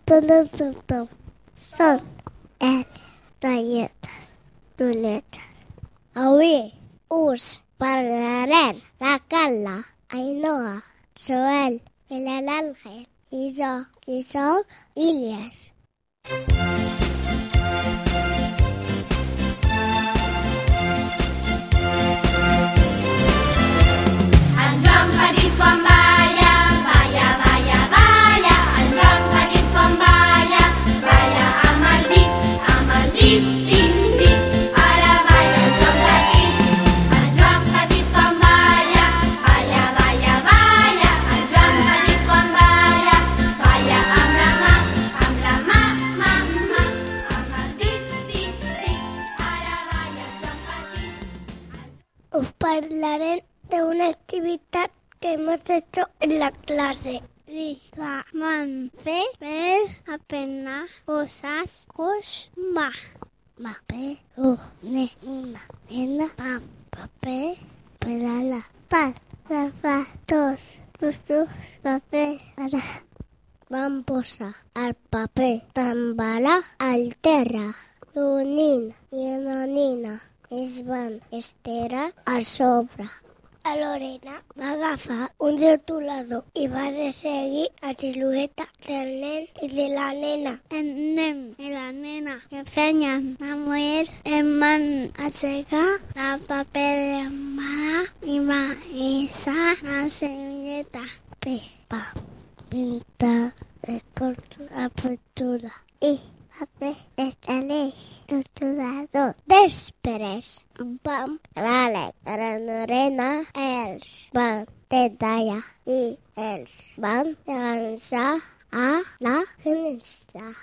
todos los top son el galletas, chuletas. Avui us parlarem de Carla, Ainhoa, Joel, Milan Àngel i jo, Ilias. Parlaré de una actividad que hemos hecho en la clase. Sí, la van fer per aprendre coses cos ma. Paper, una, una nena, pam, paper, pedala, pan, zapatos, dos, paper, para. Van posar el paper d'embalar al terra. Un nin i una nina es van estirar a sobre. La Lorena va agafar un rotulador i va resseguir la silueta del nen i de la nena. El nen i la nena que feien la mujer em van aixecar el paper d'embalar i va hissar la servilleta. Pe, pa, pintar, recortar la pintura i paper estaleix rotulador. Després vam l'Àlex, la Lorena, els van detallar i els van llançar a la finestra.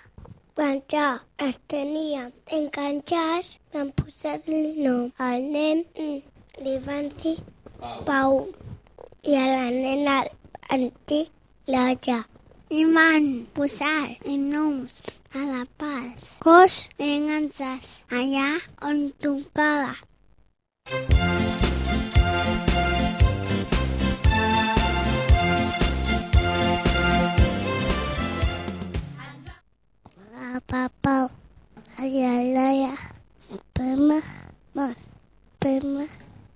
Quan ja els teníem enganxats, vam posar-li nom al nen, mm, li van dir Pau, i a la nena van dir Laia. I van posar noms a la alapas. Cos enganchas allá on tu cala. Papau, ayalaya, pema, mon, pema,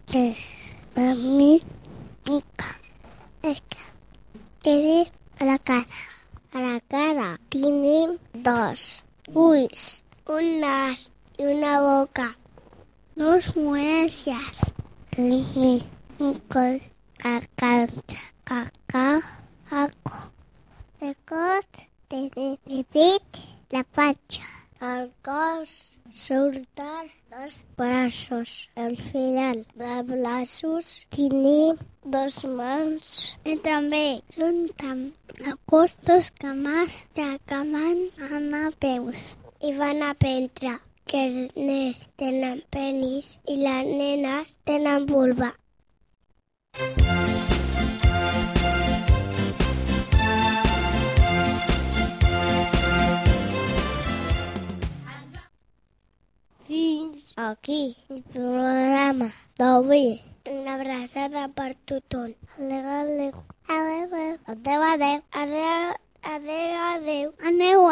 te, mami, nunca, eka, tere, Uy, un nas y una boca, dos muecias, mi, un col, alcanza, cacá, aco, el cot, la pacha. El cos surten dos braços. Al final de braços tenim dos mans i també junten el cos dos cames que acaben amb peus. I van aprendre que els nens tenen penis i les nenes tenen vulva. Fins aquí el programa d'avui. Una abraçada per tothom. Adéu, adéu. Adéu, adéu. Adéu, adéu. Adéu, adéu. Aneu.